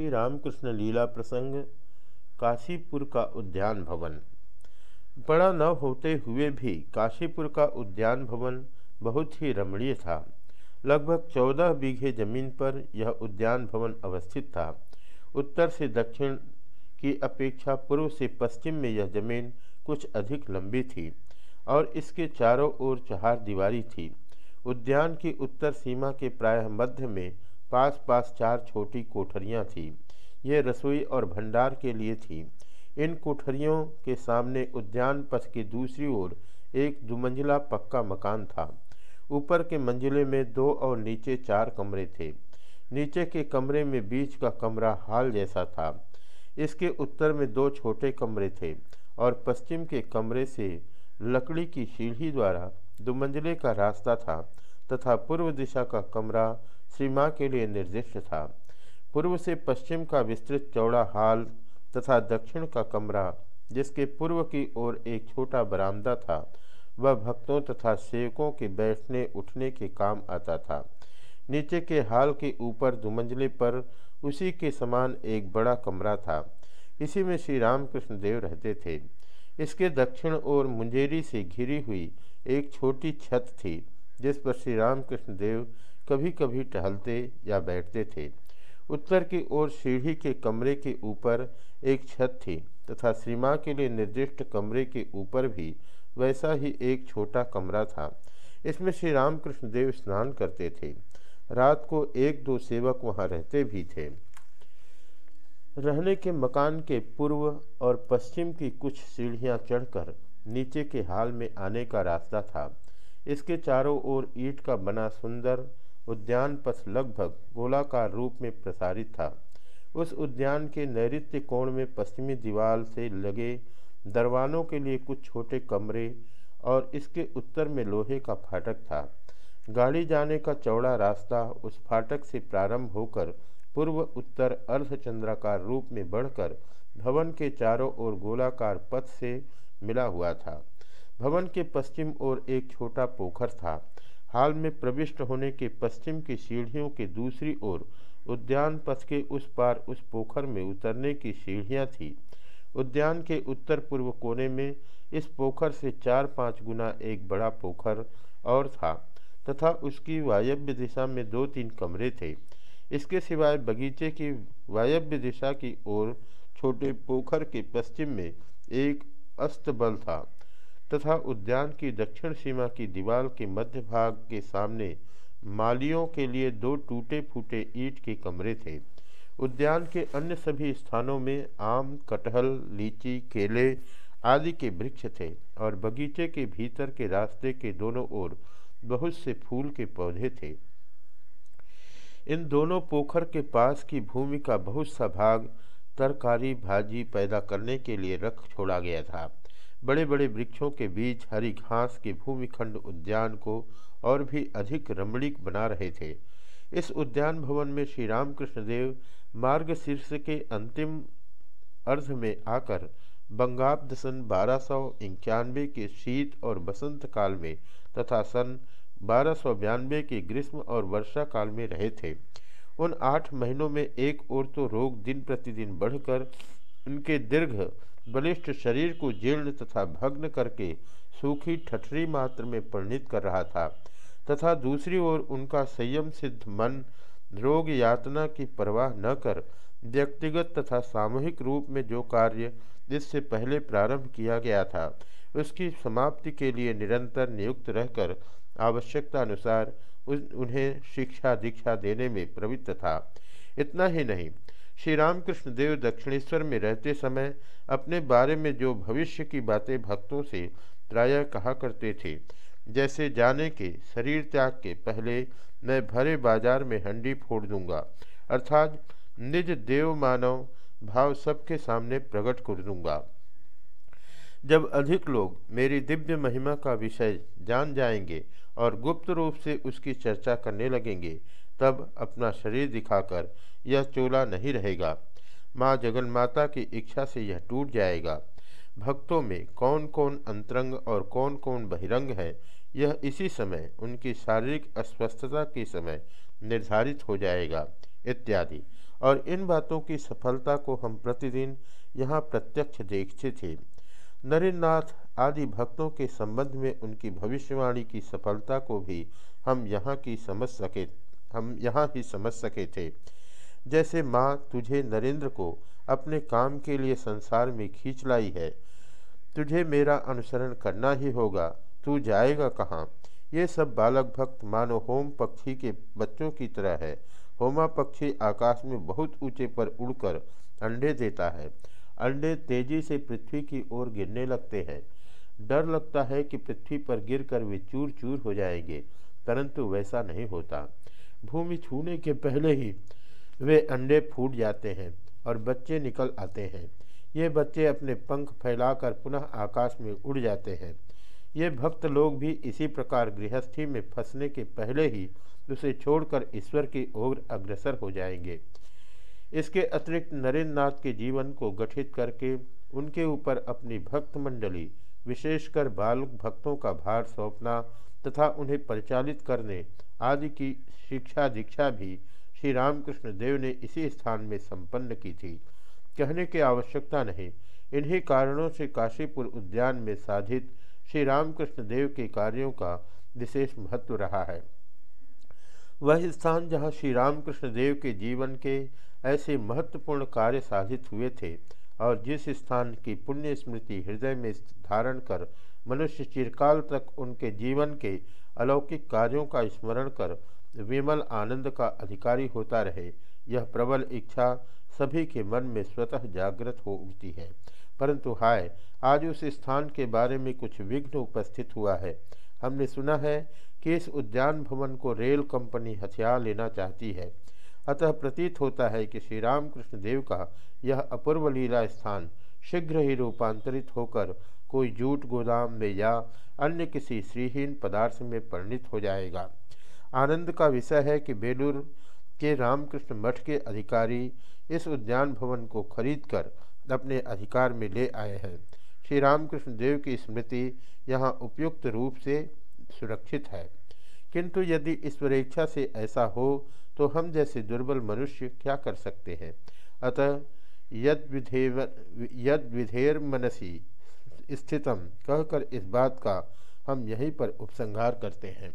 श्री रामकृष्ण लीला प्रसंग, काशीपुर का उद्यान भवन। बड़ा न होते हुए भी काशीपुर का उद्यान भवन बहुत ही रमणीय था। लगभग चौदह बीघे ज़मीन पर यह उद्यान भवन अवस्थित था। उत्तर से दक्षिण की अपेक्षा पूर्व से पश्चिम में यह ज़मीन कुछ अधिक लंबी थी और इसके चारों ओर चहार दीवारी थी। उद्यान की उत्तर सीमा के प्रायः मध्य में पास पास चार छोटी कोठरियाँ थीं। ये रसोई और भंडार के लिए थी। इन कोठरियों के सामने उद्यान पथ की दूसरी ओर एक दुमंजिला पक्का मकान था। ऊपर के मंजिले में दो और नीचे चार कमरे थे। नीचे के कमरे में बीच का कमरा हाल जैसा था। इसके उत्तर में दो छोटे कमरे थे और पश्चिम के कमरे से लकड़ी की सीढ़ी द्वारा दुमंजिले का रास्ता था तथा पूर्व दिशा का कमरा श्री माँ के लिए निर्दिष्ट था। पूर्व से पश्चिम का विस्तृत चौड़ा हाल तथा दक्षिण का कमरा, जिसके पूर्व की ओर एक छोटा बरामदा था, वह भक्तों तथा सेवकों के बैठने उठने के काम आता था। नीचे के हाल के ऊपर दुमंजले पर उसी के समान एक बड़ा कमरा था। इसी में श्री रामकृष्ण देव रहते थे। इसके दक्षिण ओर मुंजेरी से घिरी हुई एक छोटी छत थी, जिस पर श्री रामकृष्ण देव कभी कभी टहलते या बैठते थे। उत्तर की ओर सीढ़ी के कमरे के ऊपर एक छत थी तथा श्रीमा के लिए निर्दिष्ट कमरे के ऊपर भी वैसा ही एक छोटा कमरा था। इसमें श्री रामकृष्ण देव स्नान करते थे। रात को एक दो सेवक वहाँ रहते भी थे। रहने के मकान के पूर्व और पश्चिम की कुछ सीढ़ियाँ चढ़कर नीचे के हाल में आने का रास्ता था। इसके चारों ओर ईंट का बना सुंदर उद्यान पथ लगभग गोलाकार रूप में प्रसारित था। उस उद्यान के नैत्य कोण में पश्चिमी दीवार से लगे दरवानों के लिए कुछ छोटे कमरे और इसके उत्तर में लोहे का फाटक था। गाड़ी जाने का चौड़ा रास्ता उस फाटक से प्रारंभ होकर पूर्व उत्तर अर्धचंद्राकार रूप में बढ़कर भवन के चारों ओर गोलाकार पथ से मिला हुआ था। भवन के पश्चिम ओर एक छोटा पोखर था। हाल में प्रविष्ट होने के पश्चिम की सीढ़ियों के दूसरी ओर उद्यान पथ के उस पार उस पोखर में उतरने की सीढ़ियाँ थी। उद्यान के उत्तर पूर्व कोने में इस पोखर से चार पाँच गुना एक बड़ा पोखर और था, तथा उसकी वायव्य दिशा में दो तीन कमरे थे। इसके सिवाय बगीचे की वायव्य दिशा की ओर छोटे पोखर के पश्चिम में एक अस्तबल था। तथा उद्यान की दक्षिण सीमा की दीवार के मध्य भाग के सामने मालियों के लिए दो टूटे फूटे ईंट के कमरे थे। उद्यान के अन्य सभी स्थानों में आम, कटहल, लीची, केले आदि के वृक्ष थे और बगीचे के भीतर के रास्ते के दोनों ओर बहुत से फूल के पौधे थे। इन दोनों पोखर के पास की भूमि का बहुत सा भाग तरकारी भाजी पैदा करने के लिए रख छोड़ा गया था। बड़े बड़े वृक्षों के बीच हरी घास के भूमिखंड उद्यान को और भी अधिक रमणीक बना रहे थे। इस उद्यान भवन में श्री रामकृष्ण देव मार्ग शीर्ष के अंतिम अर्ध में आकर बंगाब्द सन बारह सौ इक्यानवे के शीत और बसंत काल में तथा सन बारह सौ बयानवे के ग्रीष्म और वर्षा काल में रहे थे। उन आठ महीनों में एक ओर तो रोग दिन प्रतिदिन बढ़कर उनके दीर्घ बलिष्ठ शरीर को जीर्ण तथा भग्न करके सूखी ठठरी मात्र में परिणित कर रहा था, तथा दूसरी ओर उनका संयम सिद्ध मन रोग यातना की परवाह न कर व्यक्तिगत तथा सामूहिक रूप में जो कार्य इससे पहले प्रारंभ किया गया था, उसकी समाप्ति के लिए निरंतर नियुक्त रहकर आवश्यकता अनुसार उन्हें शिक्षा दीक्षा देने में प्रवृत्त था। इतना ही नहीं श्री रामकृष्ण देव दक्षिणेश्वर में रहते समय अपने बारे में जो भविष्य की बातें भक्तों से प्रायः कहा करते थे, जैसे जाने के, शरीर त्याग के पहले मैं भरे बाज़ार में हंडी फोड़ दूँगा, अर्थात निज देव मानव भाव सबके सामने प्रकट कर दूँगा। जब अधिक लोग मेरी दिव्य महिमा का विषय जान जाएँगे और गुप्त रूप से उसकी चर्चा करने लगेंगे तब अपना शरीर दिखाकर यह चोला नहीं रहेगा। माँ जगन माता की इच्छा से यह टूट जाएगा। भक्तों में कौन कौन अंतरंग और कौन कौन बहिरंग है, यह इसी समय उनकी शारीरिक अस्वस्थता के समय निर्धारित हो जाएगा, इत्यादि। और इन बातों की सफलता को हम प्रतिदिन यहाँ प्रत्यक्ष देखते थे। नरेंद्रनाथ आदि भक्तों के संबंध में उनकी भविष्यवाणी की सफलता को भी हम यहाँ की समझ सके। हम यहाँ ही समझ सके थे। जैसे माँ तुझे नरेंद्र को अपने काम के लिए संसार में खींच लाई है, तुझे मेरा अनुसरण करना ही होगा। तू जाएगा कहाँ? ये सब बालक भक्त मानो होम पक्षी के बच्चों की तरह है। होमा पक्षी आकाश में बहुत ऊँचे पर उड़कर अंडे देता है। अंडे तेज़ी से पृथ्वी की ओर गिरने लगते हैं। डर लगता है कि पृथ्वी पर गिरकर वे चूर चूर हो जाएँगे, परंतु वैसा नहीं होता। भूमि छूने के पहले ही वे अंडे फूट जाते हैं और बच्चे निकल आते हैं। ये बच्चे अपने पंख फैलाकर पुनः आकाश में उड़ जाते हैं। ये भक्त लोग भी इसी प्रकार गृहस्थी में फंसने के पहले ही उसे छोड़कर ईश्वर की ओर अग्रसर हो जाएँगे। इसके अतिरिक्त नरेंद्र नाथ के जीवन को गठित करके उनके ऊपर अपनी भक्त मंडली विशेषकर बाल भक्तों का भार सौंपना तथा उन्हें परिचालित करने आदि की शिक्षा दीक्षा भी श्री रामकृष्ण देव ने इसी स्थान में संपन्न की थी। कहने की आवश्यकता नहीं। इन्हीं कारणों से काशीपुर उद्यान में साधित श्री रामकृष्ण देव के कार्यों का विशेष महत्व रहा है। वह स्थान जहाँ श्री रामकृष्ण देव के जीवन के ऐसे महत्वपूर्ण कार्य साधित हुए थे और जिस स्थान की पुण्य स्मृति हृदय में धारण कर मनुष्य चिरकाल तक उनके जीवन के अलौकिक कार्यों का स्मरण कर विमल आनंद का अधिकारी होता रहे। यह प्रबल इच्छा सभी के मन में स्वतः जागृत हो उठती है। परंतु हाय, आज उस स्थान के बारे में कुछ विघ्न उपस्थित हुआ है। हमने सुना है कि इस उद्यान भवन को रेल कंपनी हथियार लेना चाहती है। अतः प्रतीत होता है कि श्री रामकृष्ण देव का यह अपूर्व लीला स्थान शीघ्र ही रूपांतरित होकर कोई जूट गोदाम में या अन्य किसी श्रीहीन पदार्थ में परिणित हो जाएगा। आनंद का विषय है कि बेलूर के रामकृष्ण मठ के अधिकारी इस उद्यान भवन को खरीदकर अपने अधिकार में ले आए हैं। श्री रामकृष्ण देव की स्मृति यहाँ उपयुक्त रूप से सुरक्षित है। किंतु यदि ईश्वरेच्छा से ऐसा हो तो हम जैसे दुर्बल मनुष्य क्या कर सकते हैं? अतः यद विधेव यद विधेर मनसी स्थितम कहकर इस बात का हम यहीं पर उपसंहार करते हैं।